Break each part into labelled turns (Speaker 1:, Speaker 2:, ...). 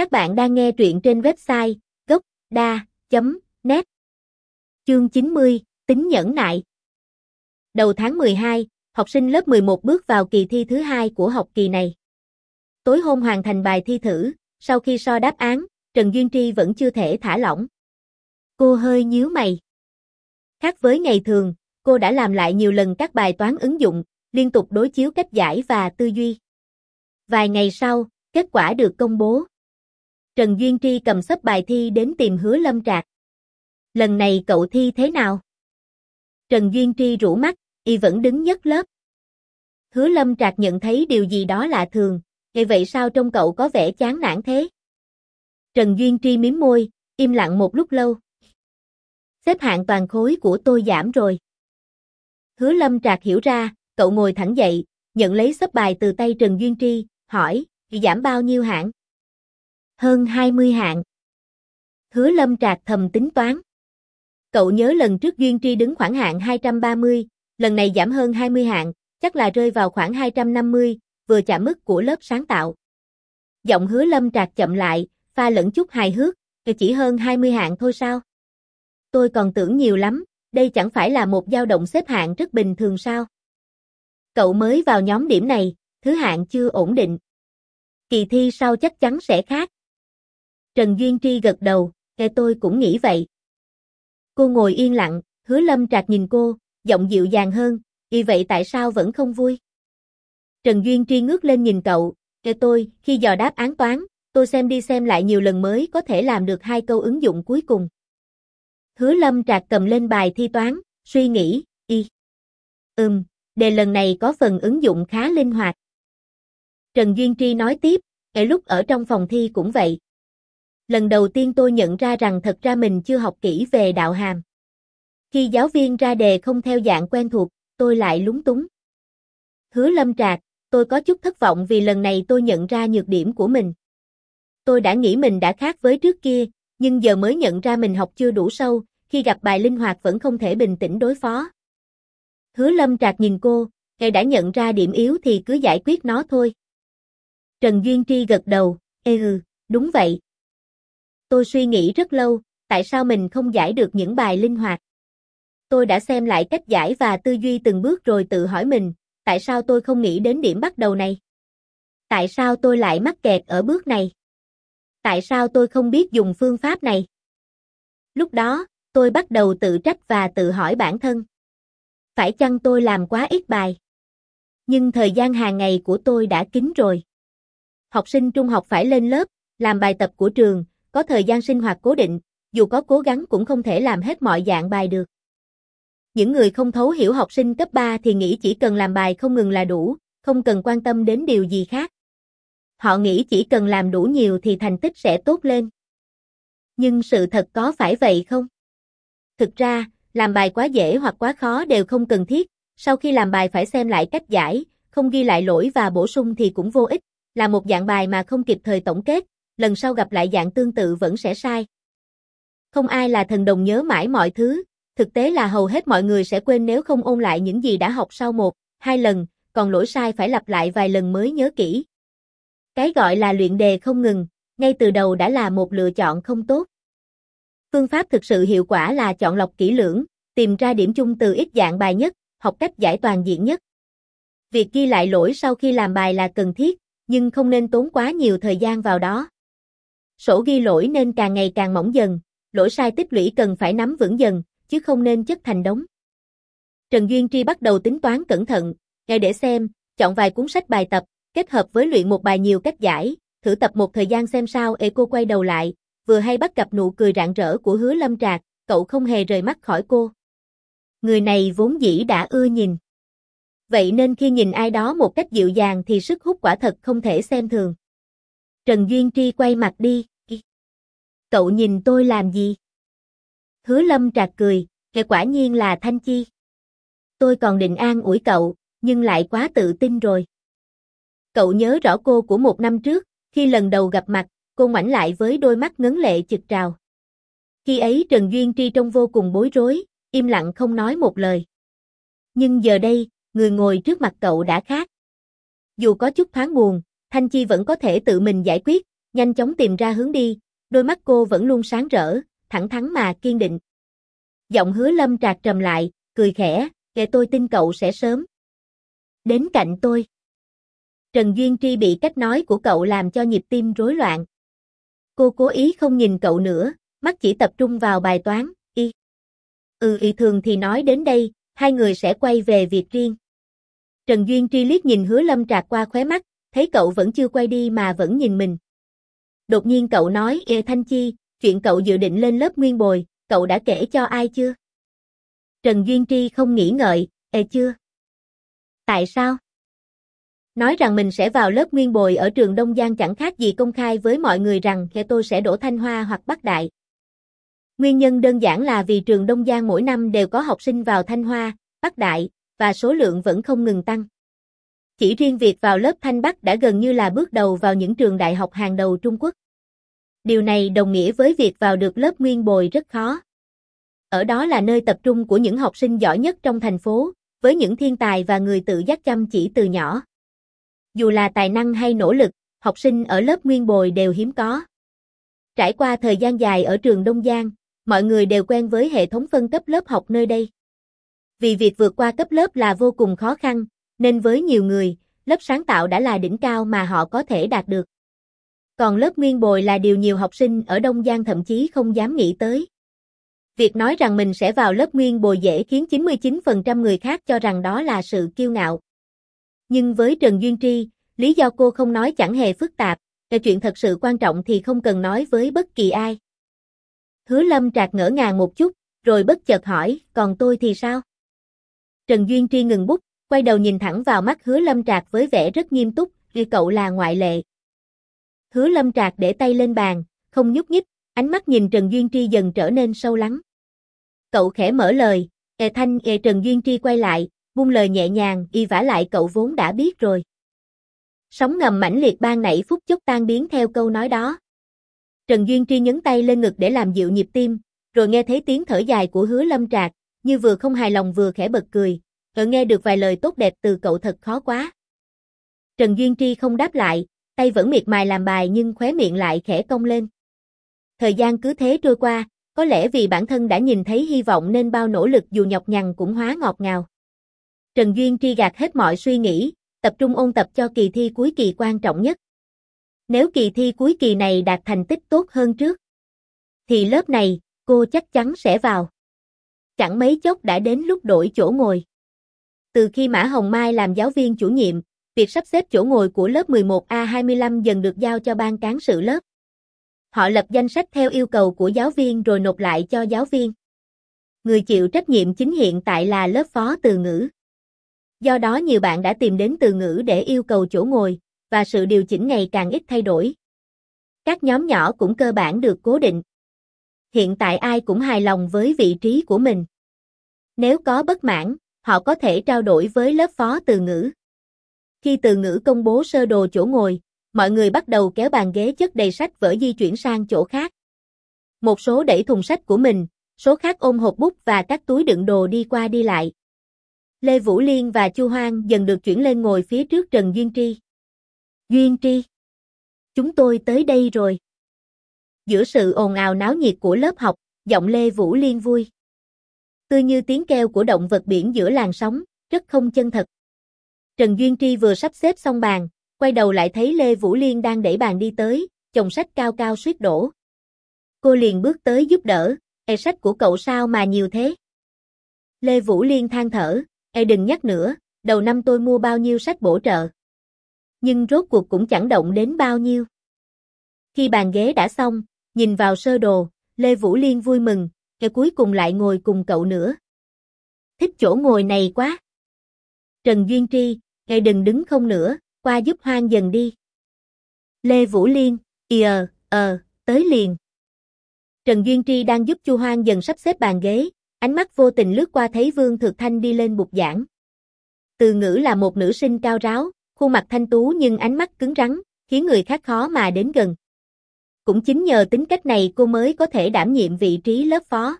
Speaker 1: Các bạn đang nghe truyện trên website gốc.da.net Chương 90, tính nhẫn nại Đầu tháng 12, học sinh lớp 11 bước vào kỳ thi thứ hai của học kỳ này. Tối hôm hoàn thành bài thi thử, sau khi so đáp án, Trần Duyên Tri vẫn chưa thể thả lỏng. Cô hơi nhíu mày. Khác với ngày thường, cô đã làm lại nhiều lần các bài toán ứng dụng, liên tục đối chiếu cách giải và tư duy. Vài ngày sau, kết quả được công bố. Trần Duyên Tri cầm sấp bài thi đến tìm hứa lâm trạc. Lần này cậu thi thế nào? Trần Duyên Tri rủ mắt, y vẫn đứng nhất lớp. Hứa lâm trạc nhận thấy điều gì đó lạ thường, vậy vậy sao trong cậu có vẻ chán nản thế? Trần Duyên Tri miếm môi, im lặng một lúc lâu. Xếp hạng toàn khối của tôi giảm rồi. Hứa lâm trạc hiểu ra, cậu ngồi thẳng dậy, nhận lấy sấp bài từ tay Trần Duyên Tri, hỏi, giảm bao nhiêu hạng? Hơn 20 hạng. Hứa lâm trạc thầm tính toán. Cậu nhớ lần trước Duyên Tri đứng khoảng hạng 230, lần này giảm hơn 20 hạng, chắc là rơi vào khoảng 250, vừa chạm mức của lớp sáng tạo. Giọng hứa lâm trạc chậm lại, pha lẫn chút hài hước, chỉ hơn 20 hạng thôi sao? Tôi còn tưởng nhiều lắm, đây chẳng phải là một dao động xếp hạng rất bình thường sao? Cậu mới vào nhóm điểm này, thứ hạng chưa ổn định. Kỳ thi sau chắc chắn sẽ khác. Trần Duyên Tri gật đầu, kể tôi cũng nghĩ vậy. Cô ngồi yên lặng, hứa lâm trạc nhìn cô, giọng dịu dàng hơn, y vậy tại sao vẫn không vui? Trần Duyên Tri ngước lên nhìn cậu, kể tôi, khi dò đáp án toán, tôi xem đi xem lại nhiều lần mới có thể làm được hai câu ứng dụng cuối cùng. Hứa lâm trạc cầm lên bài thi toán, suy nghĩ, y. Ừm, đề lần này có phần ứng dụng khá linh hoạt. Trần Duyên Tri nói tiếp, kể lúc ở trong phòng thi cũng vậy. Lần đầu tiên tôi nhận ra rằng thật ra mình chưa học kỹ về đạo hàm. Khi giáo viên ra đề không theo dạng quen thuộc, tôi lại lúng túng. Hứa lâm trạc, tôi có chút thất vọng vì lần này tôi nhận ra nhược điểm của mình. Tôi đã nghĩ mình đã khác với trước kia, nhưng giờ mới nhận ra mình học chưa đủ sâu, khi gặp bài linh hoạt vẫn không thể bình tĩnh đối phó. Hứa lâm trạc nhìn cô, ngài đã nhận ra điểm yếu thì cứ giải quyết nó thôi. Trần Duyên Tri gật đầu, ê ừ, đúng vậy. Tôi suy nghĩ rất lâu, tại sao mình không giải được những bài linh hoạt. Tôi đã xem lại cách giải và tư duy từng bước rồi tự hỏi mình, tại sao tôi không nghĩ đến điểm bắt đầu này? Tại sao tôi lại mắc kẹt ở bước này? Tại sao tôi không biết dùng phương pháp này? Lúc đó, tôi bắt đầu tự trách và tự hỏi bản thân. Phải chăng tôi làm quá ít bài? Nhưng thời gian hàng ngày của tôi đã kín rồi. Học sinh trung học phải lên lớp, làm bài tập của trường, có thời gian sinh hoạt cố định, dù có cố gắng cũng không thể làm hết mọi dạng bài được. Những người không thấu hiểu học sinh cấp 3 thì nghĩ chỉ cần làm bài không ngừng là đủ, không cần quan tâm đến điều gì khác. Họ nghĩ chỉ cần làm đủ nhiều thì thành tích sẽ tốt lên. Nhưng sự thật có phải vậy không? Thực ra, làm bài quá dễ hoặc quá khó đều không cần thiết, sau khi làm bài phải xem lại cách giải, không ghi lại lỗi và bổ sung thì cũng vô ích, là một dạng bài mà không kịp thời tổng kết, lần sau gặp lại dạng tương tự vẫn sẽ sai. Không ai là thần đồng nhớ mãi mọi thứ, thực tế là hầu hết mọi người sẽ quên nếu không ôn lại những gì đã học sau một, hai lần, còn lỗi sai phải lặp lại vài lần mới nhớ kỹ. Cái gọi là luyện đề không ngừng, ngay từ đầu đã là một lựa chọn không tốt. Phương pháp thực sự hiệu quả là chọn lọc kỹ lưỡng, tìm ra điểm chung từ ít dạng bài nhất, học cách giải toàn diện nhất. Việc ghi lại lỗi sau khi làm bài là cần thiết, nhưng không nên tốn quá nhiều thời gian vào đó. Sổ ghi lỗi nên càng ngày càng mỏng dần, lỗi sai tích lũy cần phải nắm vững dần, chứ không nên chất thành đống. Trần Duyên Tri bắt đầu tính toán cẩn thận, ngay để xem, chọn vài cuốn sách bài tập, kết hợp với luyện một bài nhiều cách giải, thử tập một thời gian xem sao ê cô quay đầu lại, vừa hay bắt gặp nụ cười rạng rỡ của hứa lâm trạc, cậu không hề rời mắt khỏi cô. Người này vốn dĩ đã ưa nhìn. Vậy nên khi nhìn ai đó một cách dịu dàng thì sức hút quả thật không thể xem thường. Trần Duyên Tri quay mặt đi. Cậu nhìn tôi làm gì? Hứa lâm trạc cười, kẻ quả nhiên là Thanh Chi. Tôi còn định an ủi cậu, nhưng lại quá tự tin rồi. Cậu nhớ rõ cô của một năm trước, khi lần đầu gặp mặt, cô ngoảnh lại với đôi mắt ngấn lệ chực trào. Khi ấy Trần Duyên Tri trông vô cùng bối rối, im lặng không nói một lời. Nhưng giờ đây, người ngồi trước mặt cậu đã khác. Dù có chút thoáng buồn, Thanh Chi vẫn có thể tự mình giải quyết, nhanh chóng tìm ra hướng đi, đôi mắt cô vẫn luôn sáng rỡ, thẳng thắn mà kiên định. Giọng hứa lâm trạc trầm lại, cười khẽ, kể tôi tin cậu sẽ sớm. Đến cạnh tôi. Trần Duyên Tri bị cách nói của cậu làm cho nhịp tim rối loạn. Cô cố ý không nhìn cậu nữa, mắt chỉ tập trung vào bài toán, y. Ừ y thường thì nói đến đây, hai người sẽ quay về việc riêng. Trần Duyên Tri liếc nhìn hứa lâm trạc qua khóe mắt, thấy cậu vẫn chưa quay đi mà vẫn nhìn mình. Đột nhiên cậu nói, Ê Thanh Chi, chuyện cậu dự định lên lớp nguyên bồi, cậu đã kể cho ai chưa? Trần Duyên Tri không nghĩ ngợi, Ê chưa? Tại sao? Nói rằng mình sẽ vào lớp nguyên bồi ở trường Đông Giang chẳng khác gì công khai với mọi người rằng kẻ tôi sẽ đổ Thanh Hoa hoặc Bắc Đại. Nguyên nhân đơn giản là vì trường Đông Giang mỗi năm đều có học sinh vào Thanh Hoa, Bắc Đại, và số lượng vẫn không ngừng tăng. Chỉ riêng việc vào lớp Thanh Bắc đã gần như là bước đầu vào những trường đại học hàng đầu Trung Quốc. Điều này đồng nghĩa với việc vào được lớp nguyên bồi rất khó. Ở đó là nơi tập trung của những học sinh giỏi nhất trong thành phố, với những thiên tài và người tự giác chăm chỉ từ nhỏ. Dù là tài năng hay nỗ lực, học sinh ở lớp nguyên bồi đều hiếm có. Trải qua thời gian dài ở trường Đông Giang, mọi người đều quen với hệ thống phân cấp lớp học nơi đây. Vì việc vượt qua cấp lớp là vô cùng khó khăn, nên với nhiều người, lớp sáng tạo đã là đỉnh cao mà họ có thể đạt được. Còn lớp nguyên bồi là điều nhiều học sinh ở Đông Giang thậm chí không dám nghĩ tới. Việc nói rằng mình sẽ vào lớp nguyên bồi dễ khiến 99% người khác cho rằng đó là sự kiêu ngạo. Nhưng với Trần Duyên Tri, lý do cô không nói chẳng hề phức tạp, là chuyện thật sự quan trọng thì không cần nói với bất kỳ ai. Hứa Lâm trạc ngỡ ngàng một chút, rồi bất chợt hỏi, còn tôi thì sao? Trần Duyên Tri ngừng bút, quay đầu nhìn thẳng vào mắt hứa Lâm trạc với vẻ rất nghiêm túc, vì cậu là ngoại lệ. Hứa Lâm trạc để tay lên bàn, không nhúc nhích, ánh mắt nhìn Trần Duyên Tri dần trở nên sâu lắng. Cậu khẽ mở lời, Ê Thanh Ê Trần Duyên Tri quay lại, buông lời nhẹ nhàng, y vả lại cậu vốn đã biết rồi. Sóng ngầm mãnh liệt ban nảy phút chốc tan biến theo câu nói đó. Trần Duyên Tri nhấn tay lên ngực để làm dịu nhịp tim, rồi nghe thấy tiếng thở dài của hứa lâm trạc, như vừa không hài lòng vừa khẽ bật cười, ở nghe được vài lời tốt đẹp từ cậu thật khó quá. Trần Duyên Tri không đáp lại, tay vẫn miệt mài làm bài nhưng khóe miệng lại khẽ cong lên. Thời gian cứ thế trôi qua, có lẽ vì bản thân đã nhìn thấy hy vọng nên bao nỗ lực dù nhọc nhằn cũng hóa ngọt ngào. Trần Duyên Tri gạt hết mọi suy nghĩ, tập trung ôn tập cho kỳ thi cuối kỳ quan trọng nhất. Nếu kỳ thi cuối kỳ này đạt thành tích tốt hơn trước, thì lớp này, cô chắc chắn sẽ vào. Chẳng mấy chốc đã đến lúc đổi chỗ ngồi. Từ khi Mã Hồng Mai làm giáo viên chủ nhiệm, việc sắp xếp chỗ ngồi của lớp 11A25 dần được giao cho ban cán sự lớp. Họ lập danh sách theo yêu cầu của giáo viên rồi nộp lại cho giáo viên. Người chịu trách nhiệm chính hiện tại là lớp phó từ ngữ. Do đó nhiều bạn đã tìm đến từ ngữ để yêu cầu chỗ ngồi, và sự điều chỉnh ngày càng ít thay đổi. Các nhóm nhỏ cũng cơ bản được cố định. Hiện tại ai cũng hài lòng với vị trí của mình. Nếu có bất mãn, họ có thể trao đổi với lớp phó từ ngữ. Khi từ ngữ công bố sơ đồ chỗ ngồi, mọi người bắt đầu kéo bàn ghế chất đầy sách vở di chuyển sang chỗ khác. Một số đẩy thùng sách của mình, số khác ôm hộp bút và các túi đựng đồ đi qua đi lại. Lê Vũ Liên và Chu Hoang dần được chuyển lên ngồi phía trước Trần Duyên Tri. Duyên Tri. Chúng tôi tới đây rồi. Giữa sự ồn ào náo nhiệt của lớp học, giọng Lê Vũ Liên vui. Tươi như tiếng kêu của động vật biển giữa làn sóng, rất không chân thật. Trần Duyên Tri vừa sắp xếp xong bàn, quay đầu lại thấy Lê Vũ Liên đang đẩy bàn đi tới, chồng sách cao cao suýt đổ. Cô liền bước tới giúp đỡ, e sách của cậu sao mà nhiều thế? Lê Vũ Liên than thở, e đừng nhắc nữa, đầu năm tôi mua bao nhiêu sách bổ trợ. Nhưng rốt cuộc cũng chẳng động đến bao nhiêu. Khi bàn ghế đã xong, nhìn vào sơ đồ, Lê Vũ Liên vui mừng, cái cuối cùng lại ngồi cùng cậu nữa. Thích chỗ ngồi này quá. Trần Duyên Tri, ngài đừng đứng không nữa, qua giúp hoang dần đi. Lê Vũ Liên, ờ, ờ, tới liền. Trần Duyên Tri đang giúp Chu Hoang dần sắp xếp bàn ghế, ánh mắt vô tình lướt qua thấy Vương Thực Thanh đi lên bục giảng. Từ ngữ là một nữ sinh cao ráo, khuôn mặt thanh tú nhưng ánh mắt cứng rắn, khiến người khác khó mà đến gần. Cũng chính nhờ tính cách này cô mới có thể đảm nhiệm vị trí lớp phó.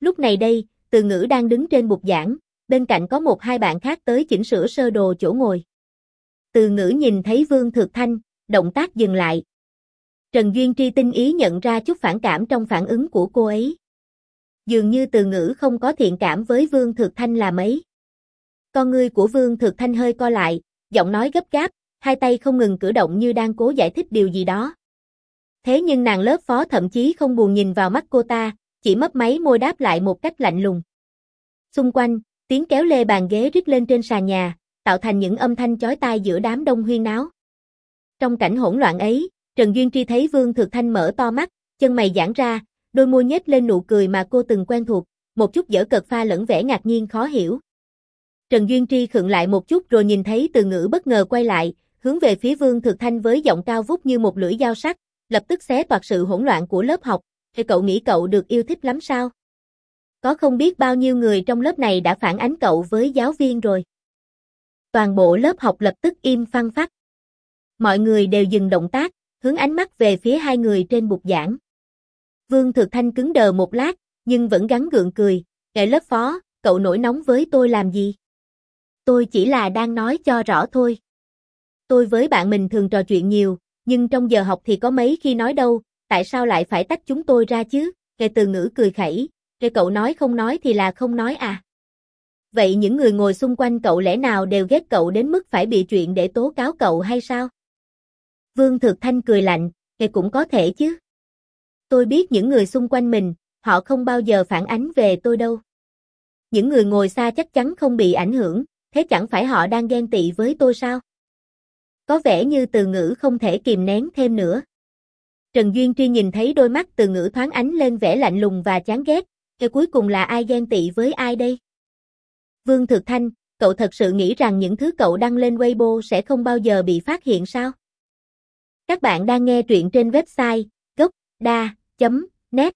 Speaker 1: Lúc này đây, từ ngữ đang đứng trên bục giảng, bên cạnh có một hai bạn khác tới chỉnh sửa sơ đồ chỗ ngồi. Từ ngữ nhìn thấy Vương Thực Thanh, động tác dừng lại. Trần Duyên Tri tinh ý nhận ra chút phản cảm trong phản ứng của cô ấy. Dường như từ ngữ không có thiện cảm với Vương Thực Thanh là mấy. Con ngươi của Vương Thực Thanh hơi co lại, giọng nói gấp gáp, hai tay không ngừng cử động như đang cố giải thích điều gì đó. Thế nhưng nàng lớp phó thậm chí không buồn nhìn vào mắt cô ta, chỉ mấp máy môi đáp lại một cách lạnh lùng. Xung quanh, tiếng kéo lê bàn ghế rít lên trên sàn nhà, tạo thành những âm thanh chói tai giữa đám đông huyên náo. Trong cảnh hỗn loạn ấy, Trần Duyên Tri thấy Vương Thực Thanh mở to mắt, chân mày giãn ra, đôi môi nhếch lên nụ cười mà cô từng quen thuộc, một chút dở cợt pha lẫn vẻ ngạc nhiên khó hiểu. Trần Duyên Tri khựng lại một chút rồi nhìn thấy từ ngữ bất ngờ quay lại, hướng về phía Vương Thực Thanh với giọng cao vút như một lưỡi dao sắc, lập tức xé toạc sự hỗn loạn của lớp học, thì cậu nghĩ cậu được yêu thích lắm sao? Có không biết bao nhiêu người trong lớp này đã phản ánh cậu với giáo viên rồi. Toàn bộ lớp học lập tức im phăng phát. Mọi người đều dừng động tác, hướng ánh mắt về phía hai người trên bục giảng. Vương Thực Thanh cứng đờ một lát, nhưng vẫn gắn gượng cười, kệ lớp phó, cậu nổi nóng với tôi làm gì? Tôi chỉ là đang nói cho rõ thôi. Tôi với bạn mình thường trò chuyện nhiều, nhưng trong giờ học thì có mấy khi nói đâu, tại sao lại phải tách chúng tôi ra chứ? Kệ từ ngữ cười khẩy, kệ cậu nói không nói thì là không nói à? Vậy những người ngồi xung quanh cậu lẽ nào đều ghét cậu đến mức phải bị chuyện để tố cáo cậu hay sao? Vương Thực Thanh cười lạnh, kệ cũng có thể chứ. Tôi biết những người xung quanh mình, họ không bao giờ phản ánh về tôi đâu. Những người ngồi xa chắc chắn không bị ảnh hưởng, thế chẳng phải họ đang ghen tị với tôi sao? Có vẻ như từ ngữ không thể kìm nén thêm nữa. Trần Duyên Tri nhìn thấy đôi mắt từ ngữ thoáng ánh lên vẻ lạnh lùng và chán ghét, cái cuối cùng là ai ghen tị với ai đây? Vương Thực Thanh, cậu thật sự nghĩ rằng những thứ cậu đăng lên Weibo sẽ không bao giờ bị phát hiện sao? Các bạn đang nghe truyện trên website gocda.net